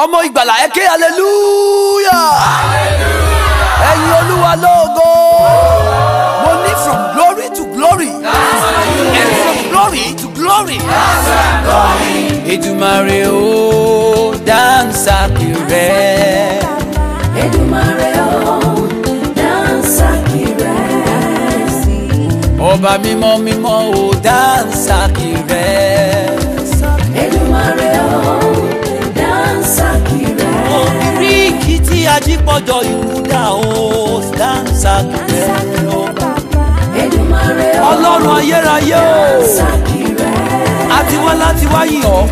ọmọ ìgbàlà ẹ ké aleluya ẹyin olúwa lógo mo ní from glory to glory and from glory to glory. Èdùmàrè o dansa kire. Èdùmàrè o dansa kire. Ọba mímọ́ mímọ́ o dansa kire. oríkìtì ajípọ̀jọ ìwúdà o dáńsà kìrẹ́ o ọlọ́run ayérayé o àti wá láti wá yìn ọ́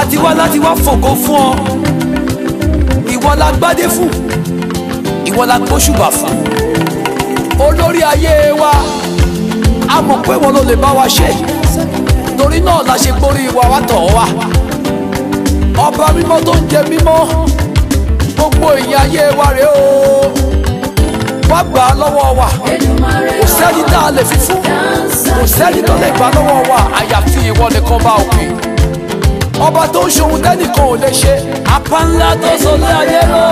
àti wá láti wá fògo fún ọ ìwọ la gbádé fún ìwọ la gbóṣùbà fún olórí ayé wa a mọ̀ pé wọn ló lè bá wa ṣe torí náà la ṣe gbórí wa wá tọ̀ wá ọba mímọ́ tó ń jẹ mímọ́ gbogbo ìyìn ayé wa rèé o wá gbà á lọ́wọ́ wa kò sẹ́ni tá a lè fi fún kò sẹ́ni tó lè gbà lọ́wọ́ wa àyàfi ìwọ nìkan bá òkè ọba tó ń ṣohun tẹ́nìkan ò lè ṣe apá ńlá tó sọ lé ayé lọ.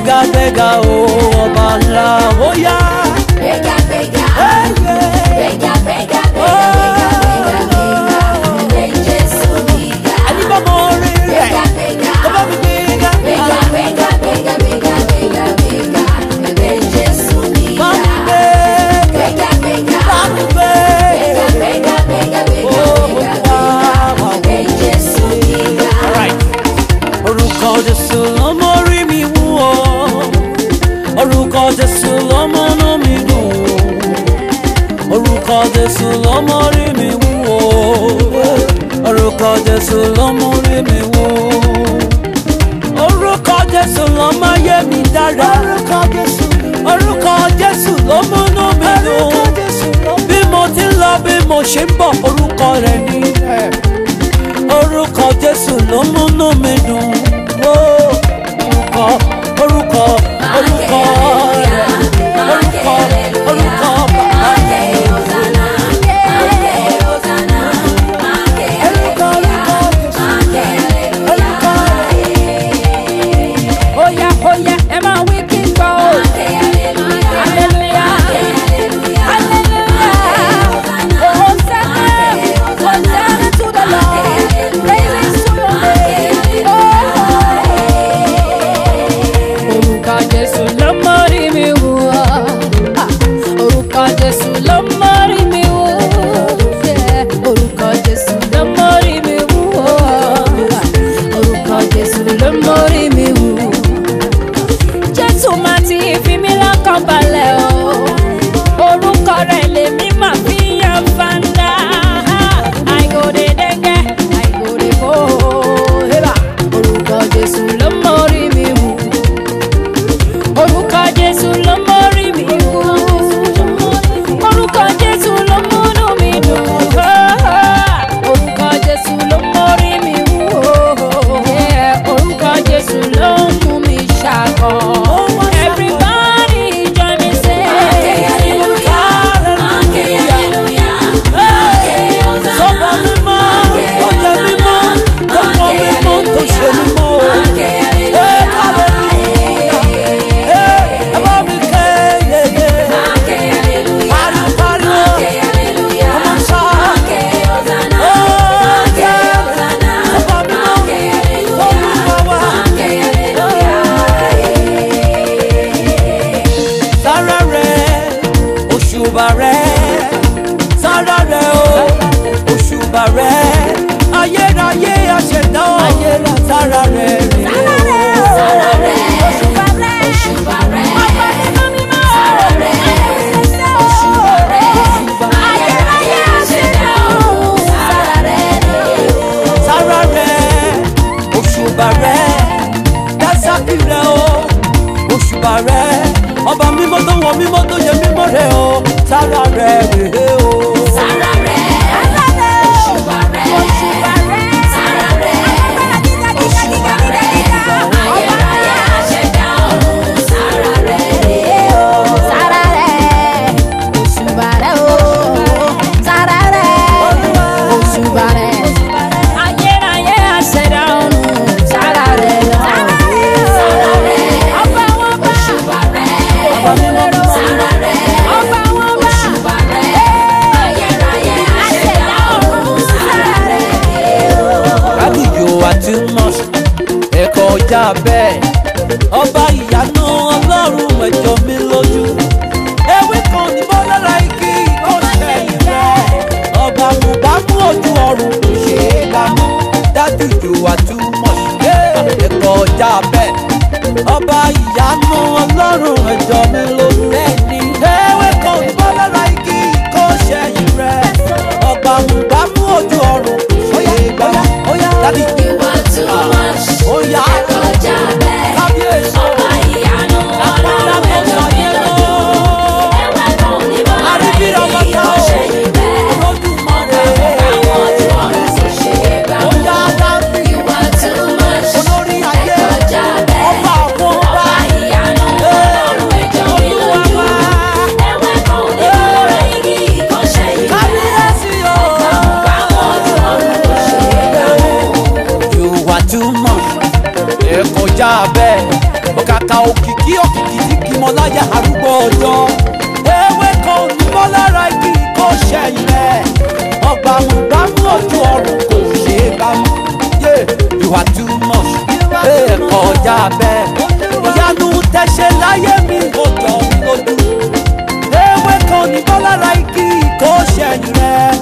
gbéga gbéga o ọba ńlá ó yá. jésù ló mú rí mi wò orúkọ jésù ló má yé mi dára orúkọ jésù ló múnú mi dùn bí mo ti ń lọ bí mo ṣe ń bọ̀ orúkọ rẹ̀ ni orúkọ jésù ló múnú mi dùn. ọba ìyanu ọlọ́run ẹ̀jọ̀ mi lójú. ewé kan ní bọ́lára igi ìkọ́ṣẹ́ ìfẹ́. ọba mo bá mú ojú ọ̀run kò ṣe é bá mú. dájú ju àtúmọ̀ ṣe é kọjá bẹ́ẹ̀. ọba ìyanu ọlọ́run ẹ̀jọ̀ mi lójú. òkìkí òkìkí tí kìmọ̀ láyà arúgbó ọjọ́ ewé kan ò ní bọ́ lára igi kó ṣẹ̀yìn rẹ̀ ọgbà àmúgbámú ojú ọ̀run kò ṣe é bámú yé ìwà too much ẹ̀ kọjá bẹ́ẹ̀ ìyanu tẹ̀sẹ̀ láyé mi ò jọ mi lójú ewé kan ò ní bọ́ lára igi kó ṣẹ̀yìn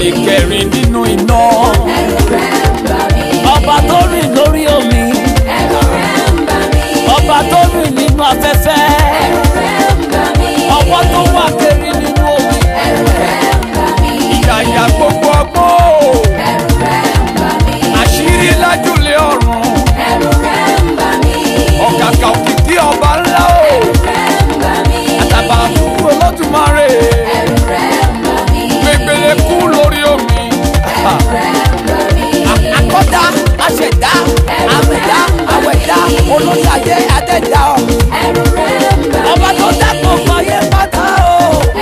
ẹni kẹrin nínú iná. olórí ayé àtẹ̀dá ọ. ẹrù rẹ̀ ń bà mí. ọba tó dàpọ̀ fàyè pátá o.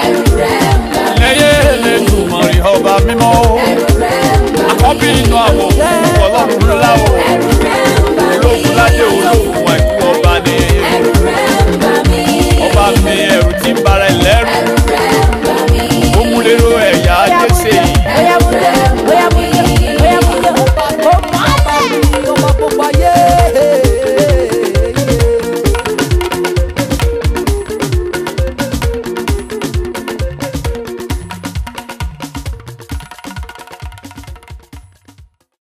ẹrù rẹ̀ ń bà mí. lẹ́yẹ lẹ́tùmọ̀ rí ọba mímọ́ o. ẹrù rẹ̀ ń bà mí. àkọ́bí inú àwọ̀ ọlọ́run ńlá o. ẹrù rẹ̀ ń bà mí. olókùn láyé olókùn.